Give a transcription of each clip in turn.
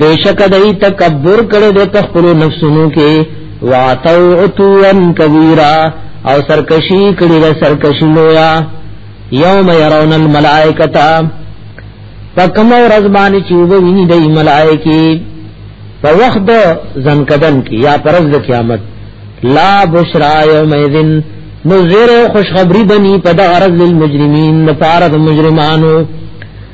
بیشک دای تکبر کړي د خپل نفسونو کې واتو اتوان کبیرا او سرکشی کړي د سرکشی لویا یوم يرون الملائکتا پکم او رزبان چې ویني د ملائکی په وخت د زنکدن کې یا پرز د قیامت لا بشرا یوم اذن نذیر خوشخبری بنی په د غرض للمجرمین لپاره د مجرمانو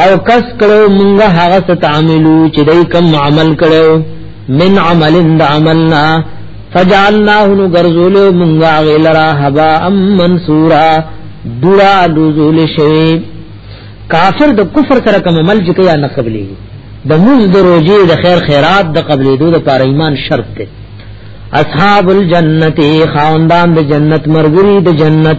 او کس کړو مونږه هغه ستعملو چې دای کم عمل کړو من عمل د عملنا فجعلناه نغرزول مونږه غلرا حبا ام منصورا دورا دوزول شوی کافر د کفر سره کوم عمل چې کیا نه قبلي د موز د روزي د خیر خیرات د قبلې دوه د پاره ایمان شرط دی اصحاب الجنت خاوندان د جنت مرګري د جنت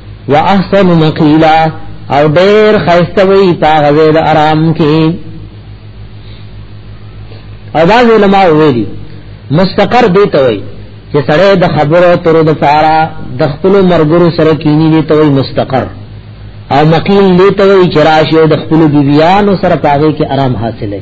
واحسن مقیلا او ډیر خیسته وی پاغه زید آرام کې او باز علماء ویلي مستقر دی ته وی چې سړی د خبرو تر د پارا د خپل مرګرو سره کینی دی ته وی مستقر او مقیل دی ته وی چې راشي د خپل بیبیانو سره پاغه کې آرام حاصله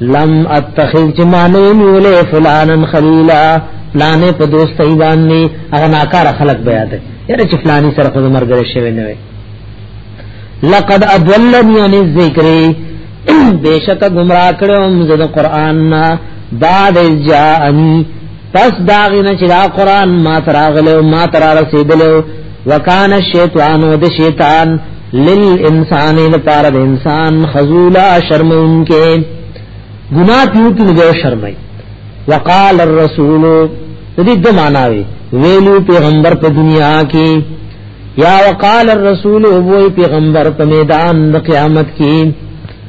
لم اتخذ جمانه نیولې فلانن خلیلا پلانې په دوستۍ باندې هغه ناکار خلق بیا ده یره چې فلانی سره خود مرګره شوی نه وي لقد ادلنی عن الذکر بیشک گمراه کړم زه د قران نه بعد جاءنی پس داغی نه چې دا قران ما تراغلو ما ترا رسیدلو وکان الشیطان د شیطان للانسان لپاره د انسان خذولا شرمون کې ګناه پیو کې نو شرمای وقال الرسول دې د معناوي ویلو پیغمبر په دنیا کې یا وقال الرسول وو پیغمبر په میدان د قیامت کې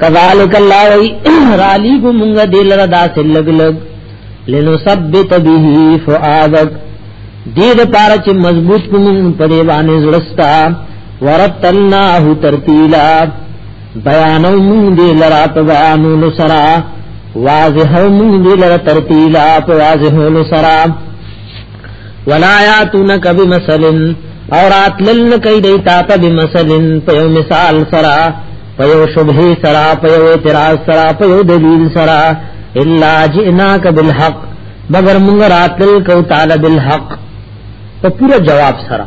کذالک الله وی رالی کو مونږ دل را داس لګ لګ لنو ثبت به فؤادک دې د پاره چې مضبوط کوم په دی باندې زړستا ورتلناه ترتیلا بیانو مونږ دې لرا په بیانو لسرا واضح مونږ دې لرا ترتیلا په واضح لسرا ولا یاتونک بمثلن اور اتلل کای دی تا په بمثلن په یو مثال سرا په یو شبهه سرا په یو اعتراض سرا په یو دلیل سرا الا جئناک بالحق مگر مونږ راتل کو تعالی بالحق په پورا جواب سره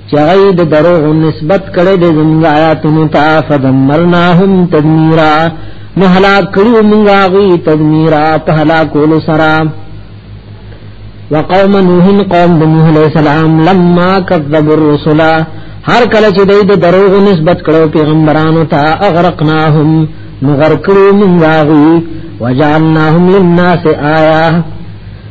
چې هغه د دروغ نسبت کړي د زموږ آیاتونو ته فدمرناهم تدمیرا نو هلاک کړو موږ هغه تدمیرا په هلاکولو سره وقوم نوح قوم نوح علیہ السلام لما كذب الرسل هر کله چې دوی د دروغ نسبت کړو پیغمبرانو ته اغرقناهم نو غرقلو موږ هغه وجعلناهم للناس آیه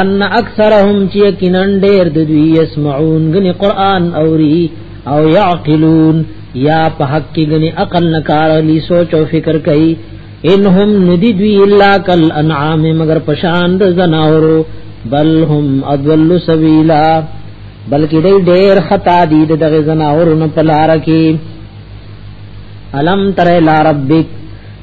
ان اکثرهم چې یقینا ډېر د دوی يسمعون غني قران اوري او يعقلون یا په حق کې غني عقل نه کار لي سوچ او فکر کوي انهم ندی دوی الا کل انعام مگر پشان د زناورو بل هم اضل سبیلا بلکې ډېر ډېر خطا دي دغه زناورو نه پلار کې الم تر الى ربک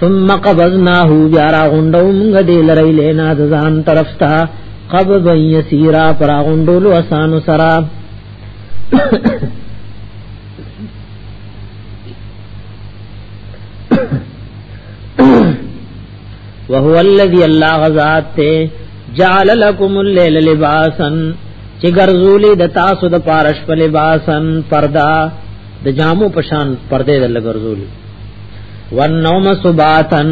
ثم قبضناه بیا را غونډو موږ دې لری لینا ځان طرف ته قبض یسیرا پر غونډولو اسانو سرا وهو الذي الله غزاد ته جعل لكم الليل لباسا چې ګرځولې د تاسو د پارش په لباسن پردا د جامو پشان پردې د لګرزول ونوم سباتن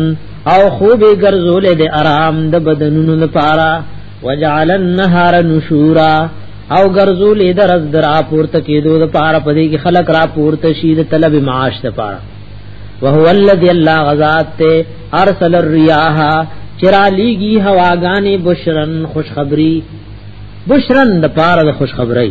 او خوب ګرزول د آرام د بدنونو لپاره وجعل النهار نشورا او ګرزول د رز در اپورته کېدو د پاره پدې کې خلق را پورته شي د طلب معاش د پاره وهو الذي الله غزاد ته ارسل الرياح چرا لېږي هواګانې بشرن خوشخبری بشرن د پاره د خوشخبری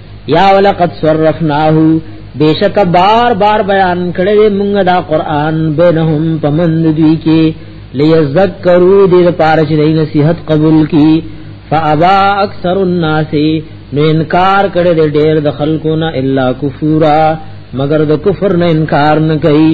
یا ولقد صرفناه بیشک بار بار بیان کړی موږ دا قران بینهم پمند دوی کې لیذکروا دې پاره چې دې نصیحت قبول کی فابا اکثر الناس نو انکار کړي دې ډېر د خلکو نه الا کفورا مگر د کفر نه انکار نه کوي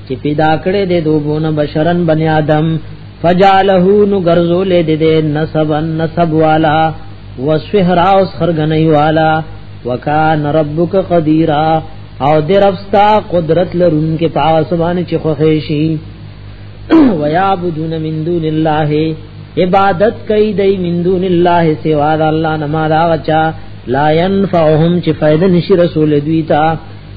چې پیدا کړې دې دوبونه بشرن بنی آدم فجعله نو ګرځولې دې دې نسبا نسب والا وسهرا او خرغنۍ والا وکان ربک قدیرا او دې ربستا قدرت لرون کې پاس باندې چې خوښې شي ويعبدون من دون الله عبادت کوي دای من دون الله سوا د الله نه ما دا غچا لا ينفعهم چې فائدہ نشي رسول دوی ته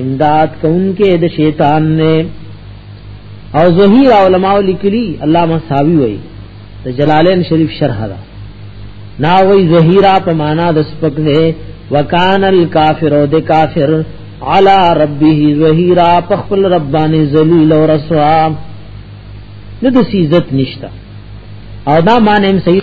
امداد کون کې د شیطان نه او ظهیر علماء لیکلی علامه ساوی وای د جلالین شریف شرح دا نا وای ظهیرا په معنا د سپک نه وکان الکافر او د کافر علی ربه ظهیرا په خپل ربانی ذلیل او رسوا نه د عزت نشتا او دا معنی هم صحیح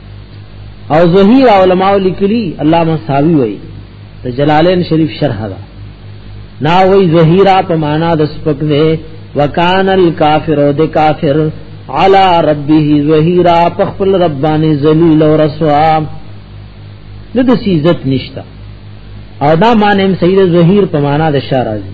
او ظهیر علماء لیکلی علامه ساوی وای د جلالین شریف شرح دا نا وای ظهیرا په معنا د سپک نه وکان الکافر او د کافر علی ربه ظهیرا په خپل ربانی ذلیل او رسوا د دې عزت نشتا او دا معنی هم سید ظهیر په معنا د شارازی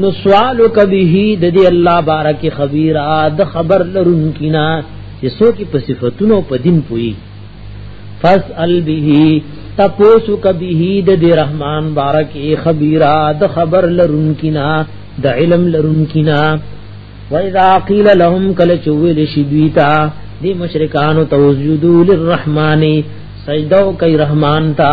نو سوال کبه د دې الله بارک خبير اد خبر لرون کینا چې سو کې په صفاتونو په دین پوي فسأل به تپوسو کبه د دې رحمان بارک خبير اد خبر لرون کینا د علم لرون کینا واذا قيل لهم کل چويل شدويتا دي مشرکان توجدوا للرحمن سجدو کوي رحمان تا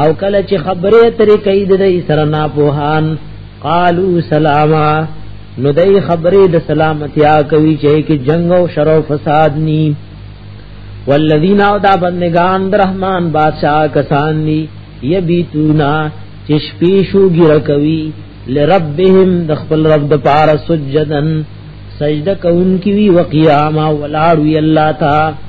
او کله چې خبره ترې کوي د دې سره نه پوهان قالو سلاما نو دای خبره د سلامتیا کوي چې کې جنگ او شر او فساد ني والذین او دا بندگان د رحمان بادشاہ کسان ني یبیتونا چې شپې شو ګر کوي لربهم د خپل رب د پاره سجدن سجده کوونکی وی وقیاما ولاړ وی الله تعالی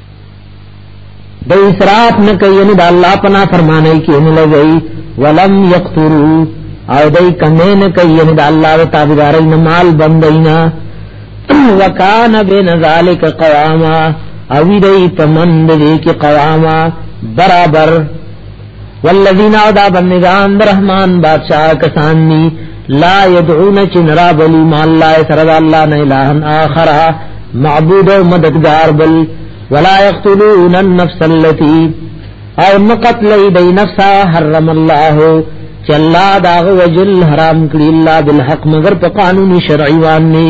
د اسراف نه کوي یعنی د الله په نافرمانی کې نه لګي ولم یقترو او دای کمه نه کوي یعنی د الله او تابعدار نه مال بندینا وکانه بین ذالک قواما او دای په من دې کې قواما برابر والذین او دا بندگان در رحمان بادشاہ کسان دی لا یدعون چن را بلی ما اللہ سرد اللہ نا الہن آخرہ معبود و مددگار بل ولا یقتلون النفس اللتی او نقتل دی نفسا حرم اللہ چلا داغ وجل حرام کری اللہ بالحق مگر پا قانون شرعی واننی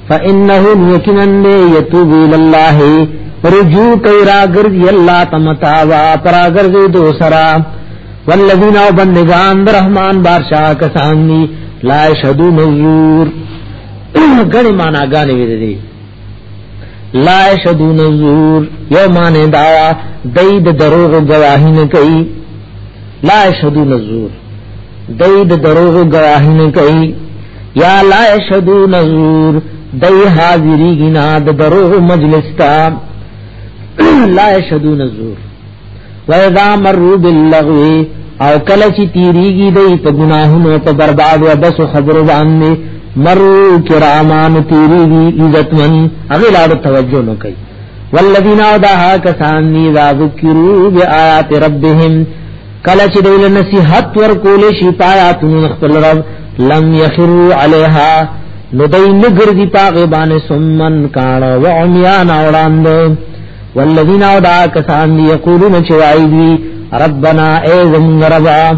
فانه یقینا یتوب الی الله رجو کای راګر دی الله تمتا وا پراګر دی دو سرا والذین او بندگان رحمان بادشاہ کسان دی لا شهدو نذور غنی معنا غانی وی دی لا شهدو نذور یو معنی دا دای د دروغ گواهی نه کوي لا شهدون الزور دای د دروغ گواهی نه کوي یا لا شهدون الزور دای حاضری گنا د دروغ مجلس تا لا شهدون الزور و اذا مروا باللغو او کله چې تیریږي دای په ګناهونو په برباد او بس خبرو باندې مرو کرامانو تیریږي عزتمن هغه لار توجه نه کوي والذین او دا ها کسان دی دا ذکرو بی آیات ربهم کله چې دوی نصیحت ورکول شي پایات من خپل رب لم یخرو علیها نو دوی نګر دی پاغه باندې سمن کاڼه و عمیان اوراند والذین او دا کسان دی یقولون چې وایي ربنا ای زم ربا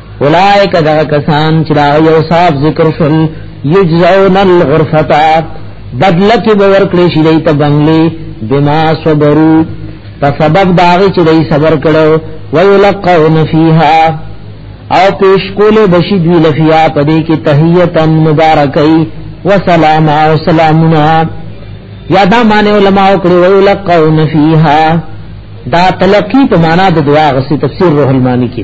اولائک دا کسان چې دا یو صاحب ذکر شول یجزون الغرفتا بدل کې باور کړی شي دی ته بنگلي بما صبرو په سبب داغه چې دی صبر کړو ویلقون فیها او پیش کول بشی دوی لفیا پدې کې تحیتا مبارکای وسلام او سلامنا یادا معنی علماء کړو ویلقون فیها دا تلقی په معنا د دعا غسی تفسیر روح المانی کې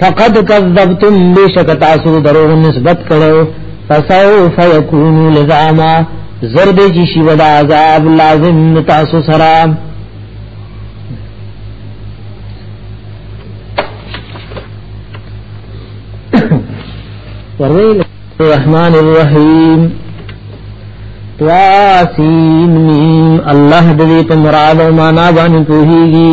فقد کذبتم بشک تاسو درو نسبت کړو فسوف یکون لزاما زرد جی شی ودا عذاب لازم تاسو سرا ورنیل الرحمن الرحیم تواسیم میم الله دې په مراد او معنا باندې کوهیږي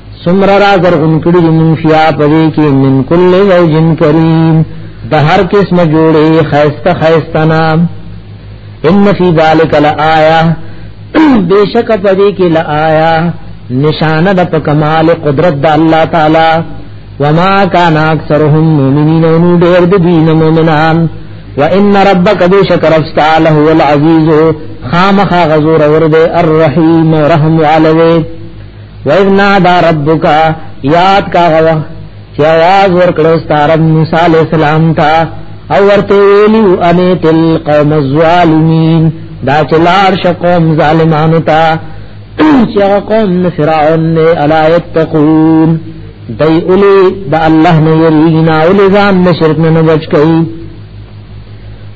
سمر را زرغن کړی من فیا پدې کې من کل زوجن کریم د هر قسم جوړې خیسته خیسته نام ان فی ذلک لآیه بیشک پدې کې لآیه نشانه د کمال قدرت د الله تعالی وما کان اکثرهم مؤمنین ان ډېر د دین مؤمنان وان ربک بیشک رفتا له العزیز خامخ غزور ورده الرحیم رحم علیه وَإِذْ نَادَى رَبُّكَ یاد کا غوا چې आवाज ورکړو ستاره موسی عليه السلام ته او ورته ویلو انې تل قوم الظالمین دا چلار شقوم ظالمانو ته چې قوم فرعون نه الا يتقون دای اولی دا الله نه یرینا اولی ځان نه شرک نه بچ کئ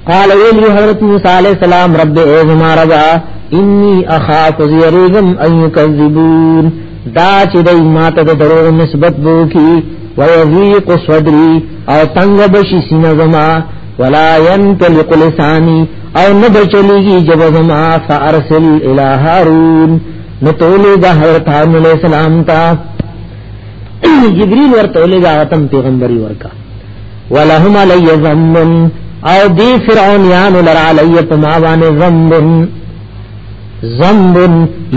قال ویلی حضرت موسی علیہ السلام رب اے زما ربا انی اخاف زیریغم ان یکذبون دا چې دای ماته د دروغ نسبت بو کی و یذیق صدری او تنگ بشی سینه زما ولا ينطلق لسانی او نه بچلیږي جب زما فارسل الی هارون نو تولې د حضرت هارون علیہ السلام ته جبريل ورته ولې دا پیغمبري ورکا ولهم علی ذنب او دی فرعونیان لر علی پما باندې ذنب ذنب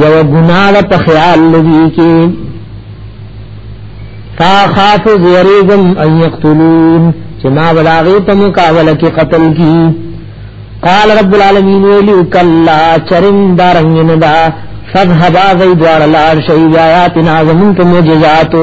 یو ګناه په خیال لوي کې فا خاف زیریګم ان یقتلون چې ما بلاغه په مقابله کې قتل کی قال رب العالمین ویلی کلا چرم دارنګ نه دا فذهبا زیدوار لار شی آیاتنا زمون ته معجزاتو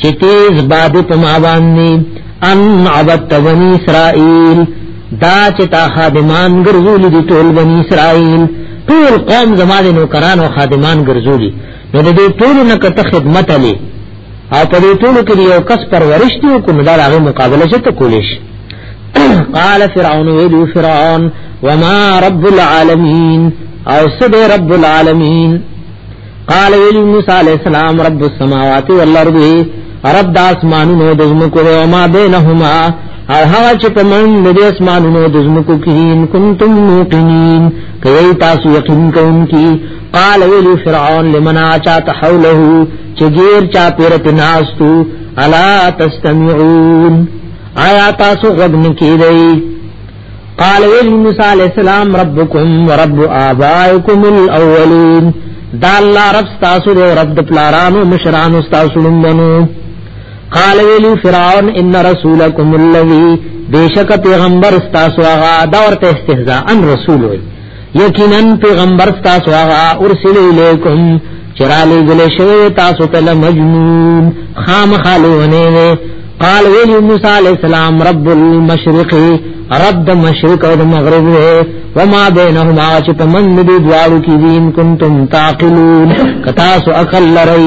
چې تیز باد په ما باندې ان عبدت بنی اسرائیل دا چې تا خادمان ګرځولې دي ټول بنی اسرائیل ټول قوم زماده نوکران او خادمان ګرځولي نو د دې ټول نه کته خدمت علي او په دې ټول کې یو کس پرورش دی کوم دا هغه مقابله چې ته کولیش قال فرعون ویلو فرعون وما رب العالمین او سبه رب العالمین قال ویلی موسی علیہ السلام رب السماوات والارض رب د اسمانونو د زمکو او ما بینهما او هغه چې په من د اسمانونو د زمکو کې کنتم موقنین کوي تاسو یقین کوونکی قال ویلی فرعون لمن اچا تحوله چې غیر چا پیر تناستو الا تستمعون آیا تاسو غوږ نه کیدئ قال ویل موسی علیہ السلام ربکم ورب آبائکم الاولین دا الله رب تاسو دی رب د پلارانو مشرانو تاسو لمنو قال ویل فرعون ان رسولکم الذی بیشک پیغمبر تاسو هغه دا ورته استهزاء ان رسول وی یقینا پیغمبر تاسو هغه ارسل الیکم چرالی گلی شوی تاسو تل مجنون خام خالونه وی قال ویلی موسی علیہ السلام رب المشرق رب د مشرق او د مغرب وی وما بینهما چې په من دې دواړو کې دین کنتم تعقلون کتا سو عقل لرئ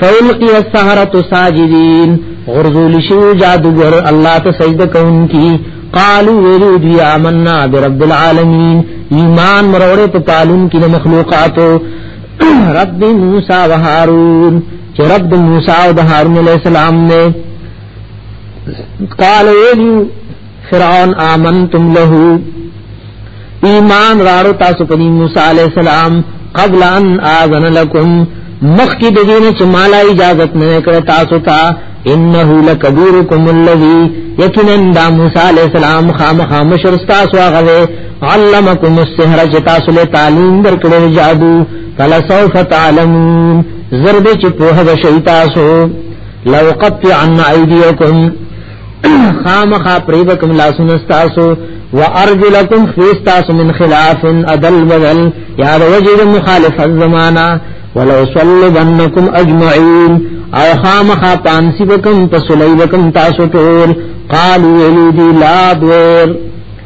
فالقی السحرۃ ساجدین غرزول شو جادوګر الله ته سجده کوونکی قالو ویلو دی آمنا برب العالمین ایمان مروړې په پالون کې مخلوقاتو رب موسی و هارون چې رب د موسی او د هارون علی السلام نه قال ویلو فرعون آمنتم له ایمان راړو تاسو په موسی علی السلام قبل ان اذن لكم مخکی د دین چې مالا اجازه نه کړ تاسو ته انه لکبیرکم الذی یقینا دا موسی علی السلام خامخ مشر تاسو هغه علمکم السحر چې تاسو له تعلیم درکړل جادو فلا سوف تعلمون زرد چې په هغه شی تاسو لو قطع عن ایدیکم خامخا پریبکم لاسون استاسو و ارجلکم خیستاسو من خلاف ادل بدل یاد وجد مخالف الزمانہ ولو صلبنکم اجمعین او خامخا پانسی بکم پسلی بکم تاسو ټول قالو ویلی دی لا دویر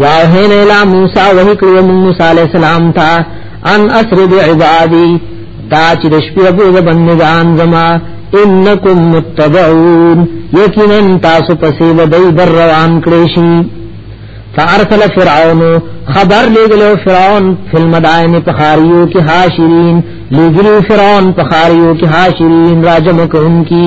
یا هین الی موسی وحی کړو موسی علیہ السلام تا ان اسر بعبادی دا چې د شپې ابو د بندگان زما انکم متبعون یقینا تاسو پسې ودی در روان کړی شي فارسل فرعون خبر لګلو فرعون فل مدائن پخاریو کې حاشرین لګلو فرعون پخاریو کې حاشرین راجم کوم کی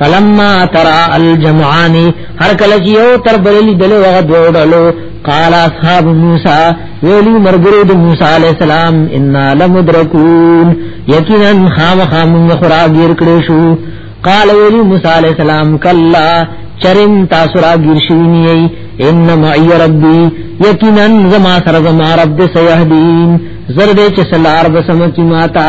فلما ترى الجمعان هر کله چې یو تر بللی دل وغه دوړلو قال اصحاب موسی ویلی مرګرو د موسی علی السلام ان لمدرکون یقینا خام خام خرا گیر کړي شو قال ویلی موسی علی السلام کلا چرم تاسو را گیر شوی ان معي ربي یقینا زما سره زما رب سيهدين زرد چې سلار بسم کی ماتا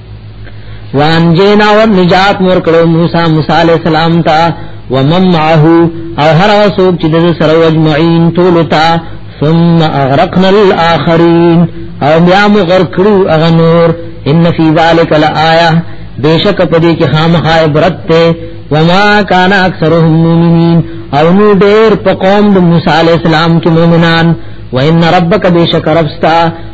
وان جینا ور نجات مور کړو موسی موسی علیہ السلام تا ومن معه او هر وسوک چې د سره وجمعین ټول تا ثم اغرقنا الاخرین او بیا مو غر کړو اغه نور ان فی ذلک لآیه بیشک پدې کې خامخا عبرت ته وما کان اکثرهم مؤمنین او نو ډېر په قوم د موسی علیہ السلام کې مؤمنان وان ربک بیشک ربستا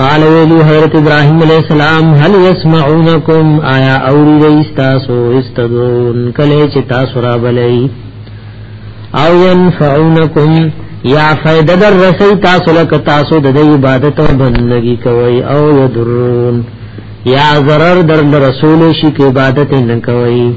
قال ویلو حضرت ابراهیم علیہ السلام هل یسمعونکم آیا اوری ریستاسو استدون کلی چه تاسو را بلی او ینفعونکم یا فیده در رسی تاسو لک تاسو د عبادت و بندگی کوئی او یدرون یا ضرر در رسول شی که عبادت نکوئی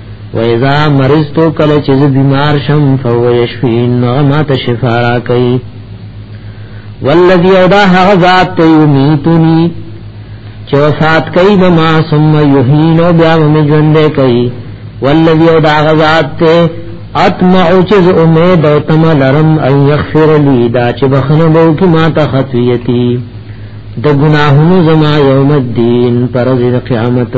و اذا مرضتو کله چې زه بیمار شم فهو یشفین نو ما ته شفا را کوي والذي ادا هغه ذات ته یمیتنی چې وفات کوي به ما ثم یحین او بیا مې ژوند کوي والذي ادا هغه ذات ته اطمع چې امید او تم لرم ان یغفر لی دا چې بخنه بو کی ما ته خطیتی د ګناهونو زما یوم الدین پر ورځ قیامت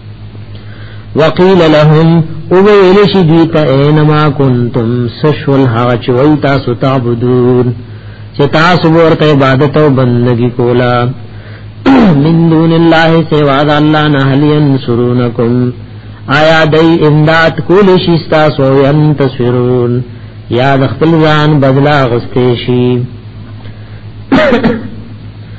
وقیل لهم او ویل شي دی ته انما کنتم سشل ها چوي تاسو تعبدون چې تاسو ورته عبادت او بندگی کولا من دون الله سوا د الله نه هل ينصرونکم آیا دای امداد کول شي تاسو ين تصویرون یا د خپل ځان بدلا غستې شي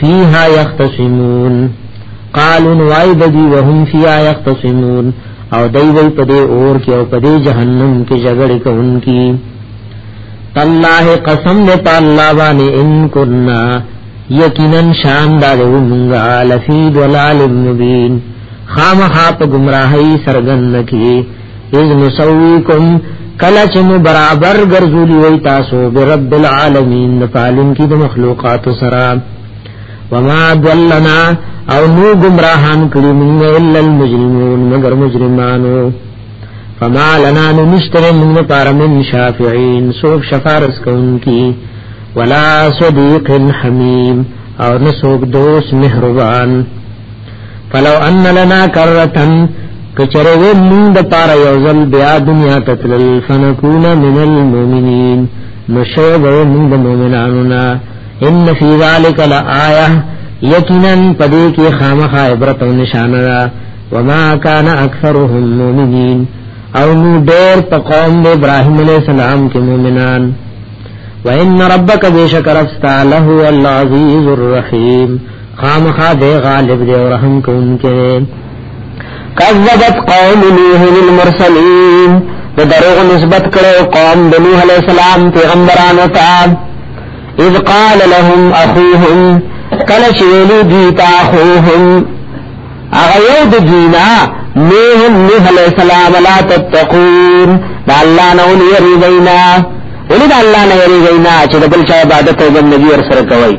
فيها يختصمون قالوا وای بدی وهم فيها يختصمون او دای وی په دې اور کې او په دې جهنم کې جګړه کوونکی الله قسم دې په الله باندې ان كنا یقینا شان دار ومنغا لفی دلال مبین خامخا په گمراهی سرګن کی اذ نسویکم کله چې مو برابر ګرځولي وي تاسو برب العالمین د پالون کې د مخلوقات سره وما ضلنا او نو گمراهان کړی موږ الا المجرمون مگر مجرمانو فما لنا نشتر من پار من شافعین سوک شفارس کون کی ولا صدیق حمیم او نسوک دوست مهربان فلو ان لنا کرتن کچره و مون د پار یوزل بیا دنیا تتلل فنکون من المؤمنین نشو به مون د مؤمنانو نا ان فی ذلک لآیه یقینا پدې کې خامخا عبرت او نشانه ده وما کان اکثرهم مؤمنین او نو ډېر په قوم د ابراهیم علیه السلام کې مؤمنان وان ربک بیشکر استعاله العزیز الرحیم خامخا دے غالب دے اور ہم کو ان کے کذبت قوم نوح للمرسلین د دروغ نسبت کړو قوم د نوح علی السلام پیغمبرانو ته اذ قال لهم اخوهم کله چې ویلي دي تا اخوهم هغه یو د دینا نوح نوح علی السلام لا تتقون دا الله نه ولري دینا ولې دا الله نه ولري دینا چې د بل چا عبادت او بندګي ور سره کوي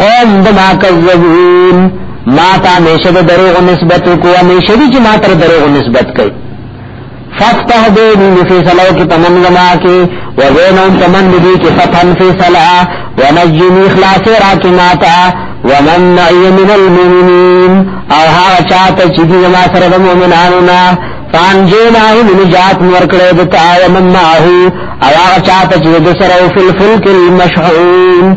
قوم د ما کذبون ما تا میشه د دروغ نسبت کو او میشه دي چې ما تر دروغ نسبت کوي فتح دې دې په سلو کې تمن لما کې و بینهم تمن دې کې فتح په سلا ونجني خلاص را کې ما تا ومن معي من المؤمنين او هغه چاته چې دې ما سره د مؤمنانو نه فانجیناه نجات ورکړې د تا ومن معه او هغه چاته چې د سره فل فلک المشحون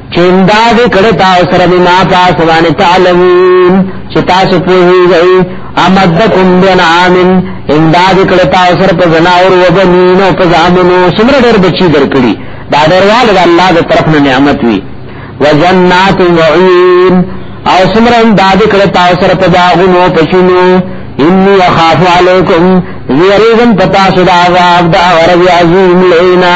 چندا دې کړه تاسو سره بما پاس باندې تعلمون چې تاسو په هیږي امدکم بنعام اندا دې کړه تاسو سره په جناور و بنین او په زامنو سمره ډېر بچی درکړي دا ډېروال د الله د طرف نه نعمت وی وجنات وعین او سمره اندا دې کړه تاسو سره په باغونو په شنو انی اخاف علیکم زیریزم پتا شد عذاب دا ورد عظیم لینا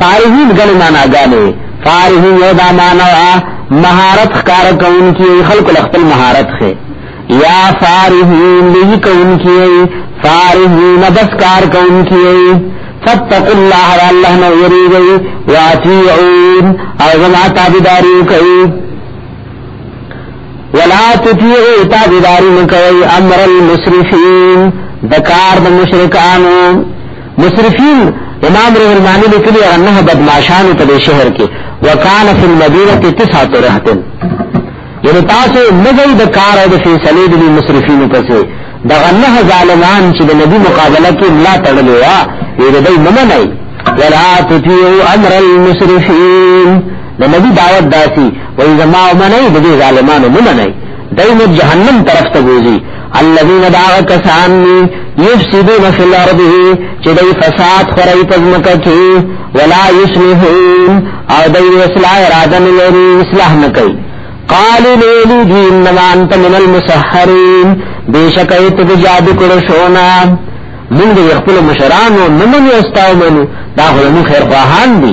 فارهین ګل معنا ګانې فارهین یو دا معنا مهارت ښکار کوونکی خلق خپل مهارت خې یا فارهین لوی کوونکی فارهین بس کار کوونکی فاتقوا الله والله نو یریږي واطیعون او زما تابعداري کوي ولا تطیعوا تابعداري کوي امر المسرفین دکار د مشرکانو مصرفین امام روح المانی لکلی انه بدماشانو په دې شهر کې وکانه فی المدینه تسعه رهتن یعنی تاسو نګی د کار او د فیصله د مصرفین پسې د غنه ظالمان چې د نبی مقابله کې ملا تړلې وا یې دې نه منای ولا تطیعوا امر المسرفین د نبی دعوت داسي وای زما منای د ظالمانو نه منای دای مو جهنم طرف ته بوزي الذين دعوا كسان يفسدون في الارض چې دای فساد خورای په ځمکه کې ولا يصلحون او دای اصلاح اراده نه لري اصلاح نه کوي قالوا لولي دي انما انت من المسحرين بشک ایت جادو کړو شونا موږ خپل مشرانو نمنې استاو منو دا هو موږ خیر خواهان دي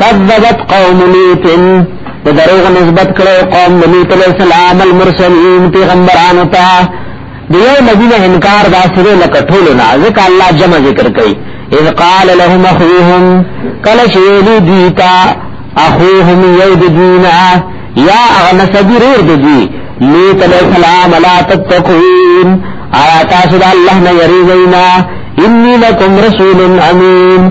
کذبت قوم لوط د دروغ نسبت کړو قوم لوط علیہ السلام المرسلین پیغمبرانو ته دیو نبی نه انکار دا سره لکه ټول نه ځکه الله جمع ذکر کوي اذ قال لهم اخوهم کل شیلی دیتا اخوهم یود دینا یا اغن سبی رور دی لوط علیہ السلام لا تتقون آیا تاسو دا اللہ نه یریږئ انی لکم رسول امین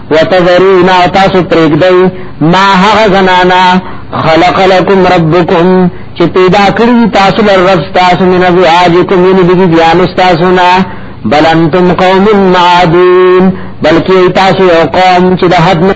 وتذرون او تاسو پرېږدئ ما هغه زنانا خلق لكم ربكم چې پیدا کړی تاسو لر رب تاسو من ازواجکم من بی بیان تاسو نه بل انتم قوم معادون بلکې تاسو یو قوم چې د حد نه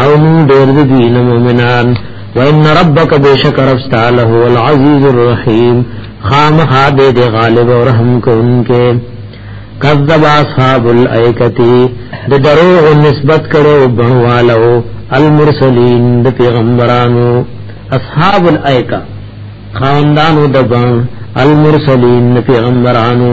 او مون ډیر د دین مومنان وان ربک بشک رب تعالی هو العزیز الرحیم خامخا دې دې غالب او رحم کوونکې کذب اصحاب الایکتی د دروغ نسبت کړو بنوالو المرسلین د پیغمبرانو اصحاب الایکا خاندانو د بن المرسلین پیغمبرانو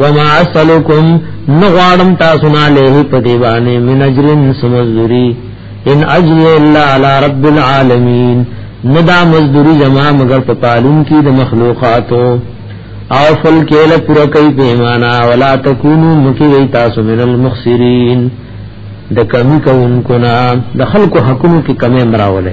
وما اسلکم نغوارم تاسو نه له په دی باندې من اجرن سمزوري ان اجر الا على رب العالمین ندا مزدوری جما مگر په پالون کې د مخلوقاتو او فل کېل پورا کوي پیمانا ولا تکونو مکی وی تاسو من المخسرین د کمی کوونکو نه د خلکو حقونو کې کمی مراوله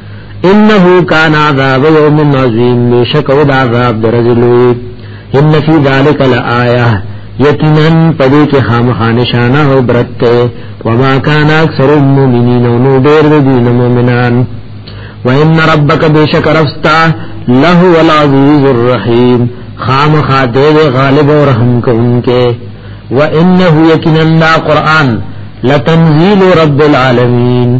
انه کان عذاب یوم عظیم بشک او دا عذاب درزلوی ان فی ذلک لآیه یقینا پدې کې خامخا نشانه او برته وما کان اکثر المؤمنین نو ډېر دي مؤمنان وان ربک بشک رستا له العزیز الرحیم خامخا دې غالب او رحم کوونکې وانه یقینا قرآن لتنزیل رب العالمین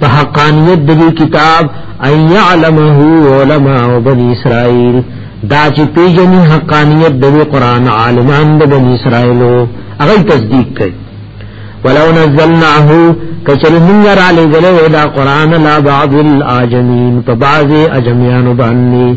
په حقانیت د دې کتاب اي يعلمه علماء بني اسرائيل دا چې پیژني حقانیت د قرآن عالمان د بني اسرائيلو هغه تصدیق کوي ولو نزلناه کچل من را لګلې دا قرآن لا بعض الاجمين په بعض اجميان باندې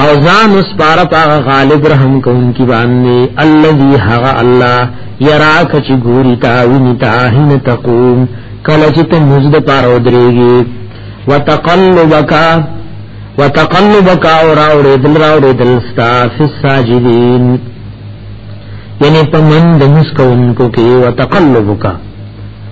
او ځان وسپاره پاغه غالب رحم کوونکی باندې الذي هغه الله يراک چې ګوري تا ویني تا هین تقوم کله چې ته مزد پار ودرېږي وتقلبك وتقلبك اور اور دل را اور دل ستا فی الساجدین یعنی پمن د مسکون کو کې وتقلبک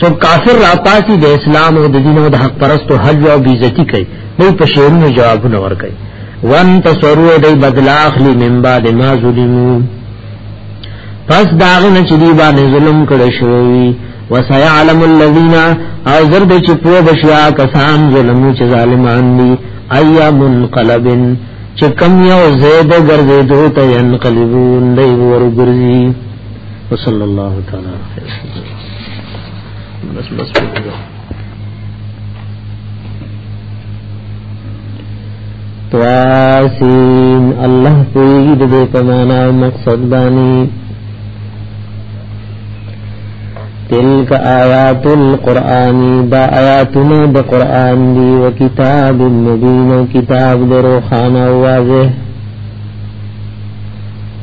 سو کافر را پاسی د اسلام او د دین او د حق پرستو حج او بیزتی کوي دوی په شعرونو جوابونه ور کوي وان تصورو دی بدلا اخلی من بعد ما ظلمو پس داغ نه چې دی باندې ظلم کړی شوی وسيعلم الذين او زرد چې په بشیا کسان ظلم چې ظالمان دي ايا منقلب چې کم یو زید ګرځېدو ته ينقلبون دی ورګرځي وصلی الله تعالی بس بس تواسین الله پوری د دې کمانا او مقصد باندې تلک آیات القرآن دا آیاتنا دا قرآن دی و کتاب مبین و کتاب دا روخانا واضح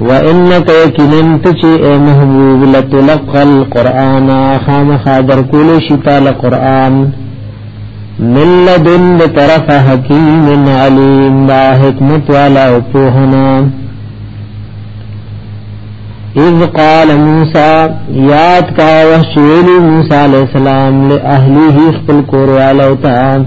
وانك يكننت چه اے محبوب لتلقى القرآن خامخ در کول شتا لقرآن من لدن طرف حکیم علیم دا حکمت والا او پوهنا اذ قال موسی یاد کا وحشیل موسی علیہ السلام لأهلیه خپل کور والو ته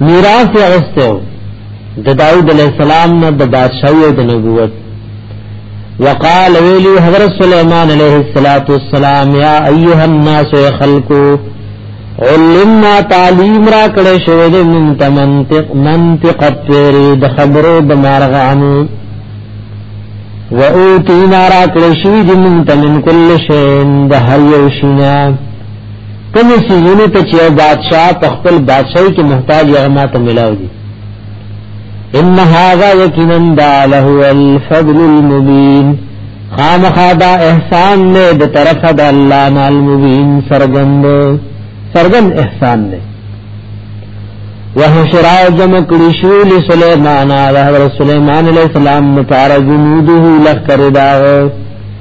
میراث یې اغوسته د داوود علی السلام نه د بادشاہي او د نبوت وقال ویلی حضرت سلیمان علیہ الصلات والسلام یا ایها الناس خلقو علمنا تعلیم را کړه شوی د منطق منطق الطير د خبرو د مارغانو و اوتینا را کړه شوی د منطق من کل شین د هر یو شینه کوم سيزونه ته چې بادشاہ په خپل بادشاہي کې محتاج هغه ماته ملاو دي ان هاذا یقینا دا له الفضل المبین خامخا دا احسان نه د طرف د الله نه المبین سرګند سرګن احسان نه وحشرا جمع کړي شو لسليمان عليه السلام متعرض نوده لخر داغه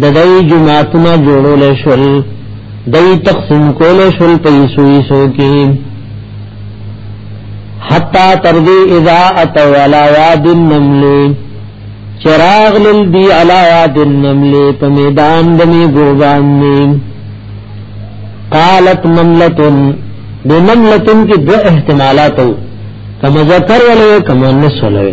د دای جماعتونه جوړول شول دای تقسیم کول شول پیسو یې سو کې حتا تر دې اذا اتو علا واد النمل چراغ لل دی علا واد النمل په میدان د می ګوبان می قالت مملتن د مملتن کې دوه احتمالات وو کما ذکر ولې کما نس ولې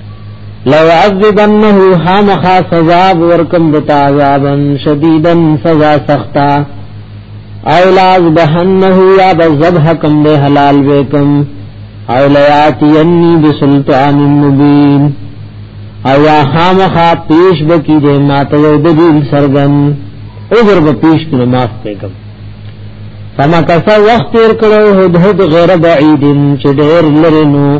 لو عذبنه خامخا سزا ورکم دتا عذابا شدیدا سزا سختا او لاز بهنه یا بذبح کم به حلال وکم او لیاتینی بسلطان مبین او یا خامخا پیش بکی دے ما ته یو دلیل سرګن عذر به پیش کړو معاف کړم فما کسا وخت تیر کړو هد هد غیر بعیدن چې ډیر لرنو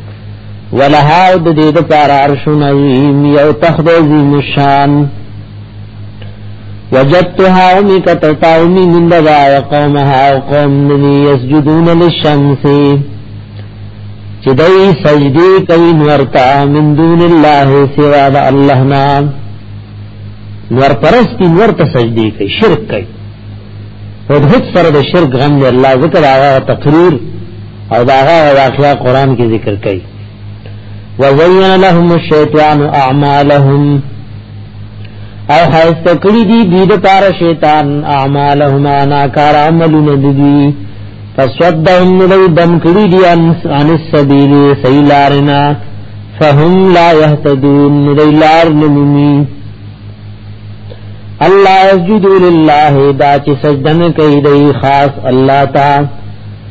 ولها د دې د پار عرش عظیم یو تخت عظیم شان وجدتها امي كتتا امي من دغا وقومها وقوم نبي يسجدون للشمس چې دای سجدي کوي ورتا من دون الله سوا د الله نا نور پرستی ورته سجدي کوي شرک کوي او د هیڅ سره د شرک غم نه الله ذکر هغه تقریر او دا هغه واقعا قران کې ذکر کړي وزین لهم الشیطان اعمالهم او خیست کړي دي دې د پار شیطان اعمالهم انا کار عملونه دي فسودهم لو دم کړي دي ان السبیل سیلارنا فهم لا يهتدون لار نمومي الله يسجد لله دا چې سجدن کوي دی خاص الله تعالی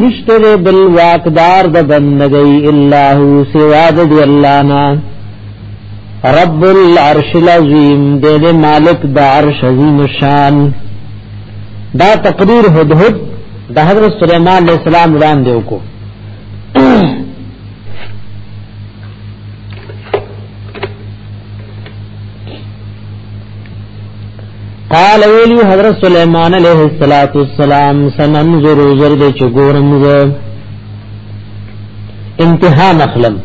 نشتر بل واقدار د بندګی الا هو سوا د الله نا رب العرش العظیم دې مالک د عرش عظیم شان دا تقریر هدهد د حضرت سليمان عليه السلام وړاندې وکړو قال ویلی حضرت سلیمان علیہ الصلات والسلام سننظر زر د چګورم زه امتحان اخلم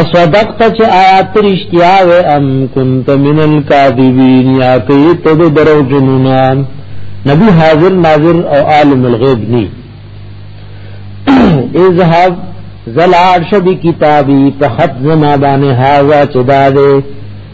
اصدقت چې آیات رښتیا و ام كنت من الكاذبین یا کیت درو جنونا نبی حاضر ناظر او عالم الغیب نی اذهب زلال شبی کتابی په حد زما باندې هاوا چدا دے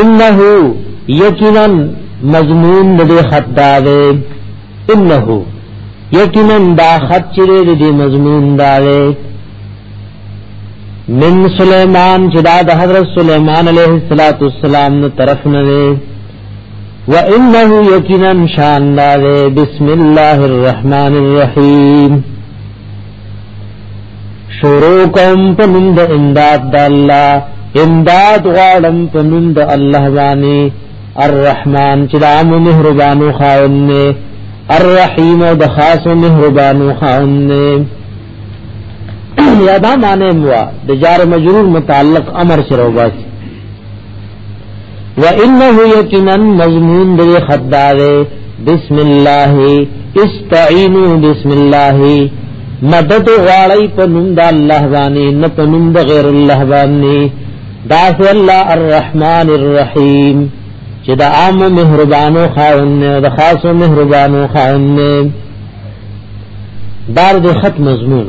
انه یقینا مضمون د خط دا دی انه یقینا دا خط چې د مضمون دا دی من سلیمان چې دا د حضرت سلیمان علیه الصلاۃ والسلام نو طرف نه دی و انه یقینا شان دا دی بسم الله الرحمن الرحیم شروع کوم په نوم د امداد د الله امداد غواړم په نوم د الله باندې الرحمن چې د عام مهربانو خاون نه الرحیم او د خاص مهربانو خاون نه یا دا معنی مو د جار مجرور متعلق امر سره وباسي وانه یقینا مضمون دې خدای بسم الله استعینوا بسم الله مدد غواړی په نوم د الله باندې نه په نوم د غیر الله باندې دا الله الرحمن الرحیم چې د عام مهربانو خاوند او د خاص مهربانو خاوند دار د خط مضمون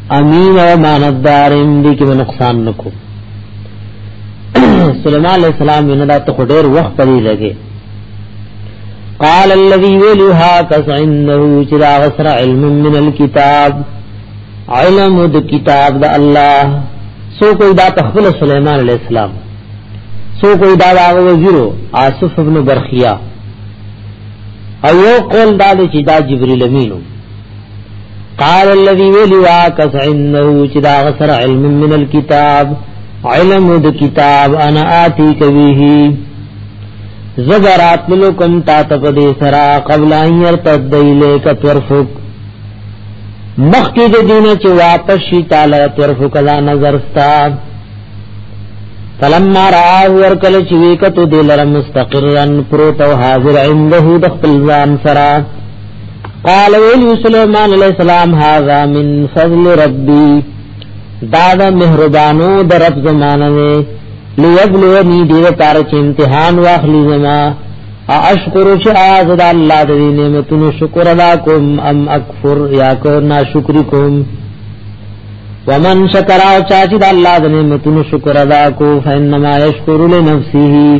امین او امانتدار دې کې نقصان نکو سليمان عليه السلام نه دا ته ډېر وخت پرې لګي قال الذي ولها كس عنده چرا غسر علم من الكتاب علم د کتاب د الله سو کوئی دا تخبل سليمان عليه السلام سو کوئی دا دا وزیرو آصف ابن برخیا او یو قول دا چې دا جبرئیل امینو قال الذي ولوا كس انه چې دا غسر علم من الكتاب علم د کتاب انا آتی کویه زبرات لکم تا تپدی سرا قبل ان يرتد الیک طرفک مخکی د دین چې واپس شي تعالی طرفک لا نظر ستا فلما راه ورکل چې وکتو دلر مستقرا پروت او حاضر عنده د خپل ځان سره قال ویلی سلیمان علیہ السلام هذا من فضل ربی دا دا مهربانو در رب زمانه دی لیبلونی دیر پار چه امتحان واخلی زما اشکر چه آز دا اللہ دا دی نعمتونو شکر ادا کم ام اکفر یا کر نا شکری کم ومن شکر آو چاچی دا اللہ دا نعمتونو شکر ادا کو فینما یشکر لنفسی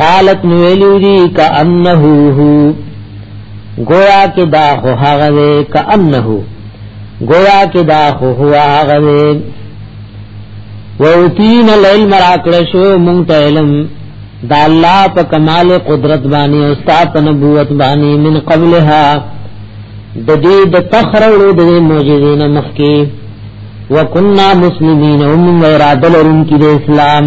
قالت نویلیو دی کا انہو ہو گویا کې دا خو هغه دی کا انہو گویا کې دا خو هو هغه دی ووتین العلم راکړ شو مونږ ته علم دا الله په کمال قدرت باندې او استاد نبوت باندې من قبلها د دې د تخرلو د معجزین مخکي وکنا مسلمین هم اراده لرونکي د اسلام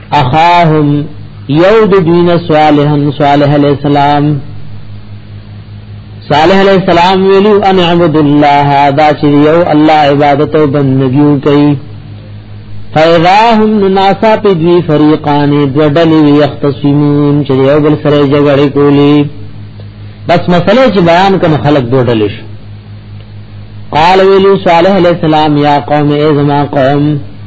اخاهم یو د دین صالحا صالح علی السلام صالح علی السلام ویلو ان عبد الله دا چې یو الله عبادت او بندګي کوي فیضاهم ناسا پی دوی فریقان دوڈلی وی اختصیمون چه دیو بل سر جگڑی کولی بس مسئلے چه بیان کن خلق دوڈلی شو قال ویلی صالح علیہ السلام یا قوم ایزما قوم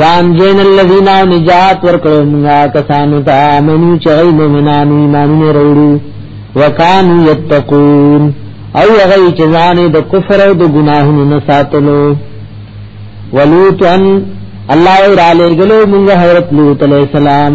وان جن الذين نجات ورکړو موږ کسانو ته امنو چې غي مومنانو ایمانونه وروړي وکانو یتقون او هغه چې ځان د کفر او د ګناهونو نه ساتلو ولوتن الله را لګلو موږ حضرت لوط عليه السلام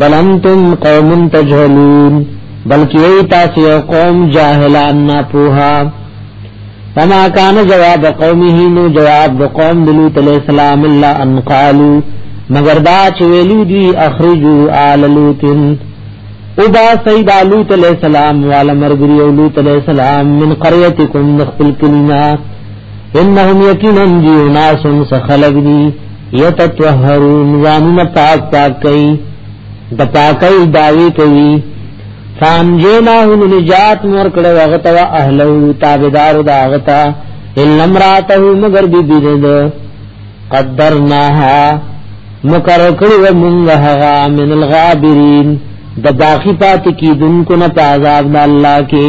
بل انتم قوم تجهلون بلکی ای تاسو یو قوم جاهلان نا پوها فما کان جواب قومه نو جواب د قوم د لوط علیہ السلام الا ان قالو مگر دا چې ویلو دی اخرجو آل لوط او با سید لوط علیہ السلام والا مرګری لوط علیہ السلام من قريتکم نخل کلینا انهم یقینا دیوناس سخلق دی یتطهرون ځانون پاک پاک کوي د پاکۍ داوی کوي فان جینا هن نجات مور کړه وغت وا اهلو تابعدار دا غتا ان امراته مگر بی بی ده قدرناها مکر کړي و مونږ هغه من الغابرین د باقی پات کی دن کو نه عذاب الله کې